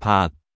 Part.